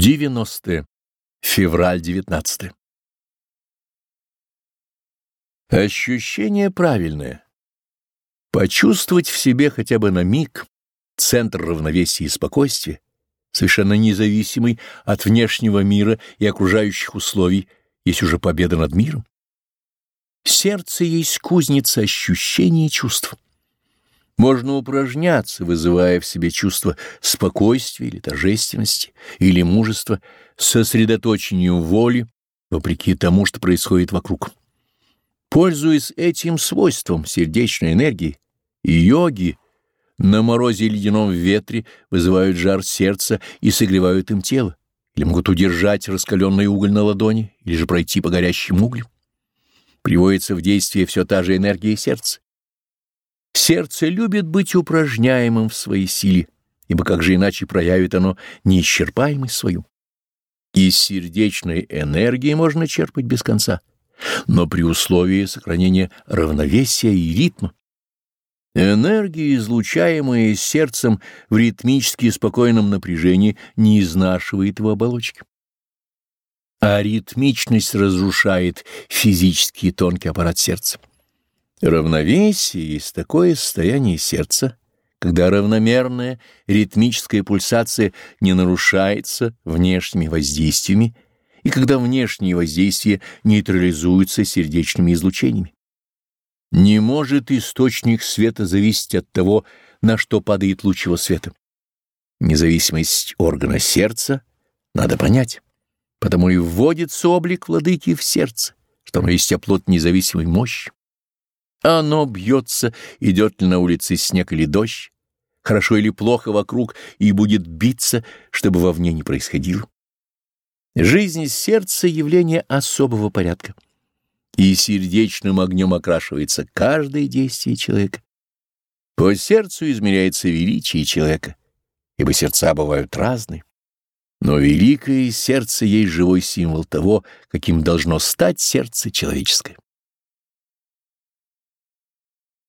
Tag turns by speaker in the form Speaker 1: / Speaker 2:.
Speaker 1: 90. Февраль 19. Ощущение правильное. Почувствовать в себе хотя бы на миг центр равновесия и спокойствия, совершенно независимый от внешнего мира и окружающих условий, есть уже победа над миром. Сердце есть кузница ощущений и чувств. Можно упражняться, вызывая в себе чувство спокойствия или торжественности, или мужества, сосредоточением воли, вопреки тому, что происходит вокруг. Пользуясь этим свойством сердечной энергии, йоги на морозе и ледяном ветре вызывают жар сердца и согревают им тело, или могут удержать раскаленный уголь на ладони, или же пройти по горящим углям. Приводится в действие все та же энергия сердца. Сердце любит быть упражняемым в своей силе, ибо как же иначе проявит оно неисчерпаемость свою. Из сердечной энергии можно черпать без конца, но при условии сохранения равновесия и ритма. Энергия, излучаемая сердцем в ритмически спокойном напряжении, не изнашивает его оболочки. А ритмичность разрушает физический тонкий аппарат сердца. Равновесие есть такое состояние сердца, когда равномерная ритмическая пульсация не нарушается внешними воздействиями и когда внешние воздействия нейтрализуются сердечными излучениями. Не может источник света зависеть от того, на что падает луч его света. Независимость органа сердца надо понять, потому и вводится облик владыки в сердце, что оно есть оплот независимой мощи. Оно бьется, идет ли на улице снег или дождь, хорошо или плохо вокруг, и будет биться, чтобы вовне не происходило. Жизнь сердца — явление особого порядка, и сердечным огнем окрашивается каждое действие человека. По сердцу измеряется величие человека, ибо сердца бывают разные. Но великое сердце есть живой символ того, каким должно стать сердце человеческое.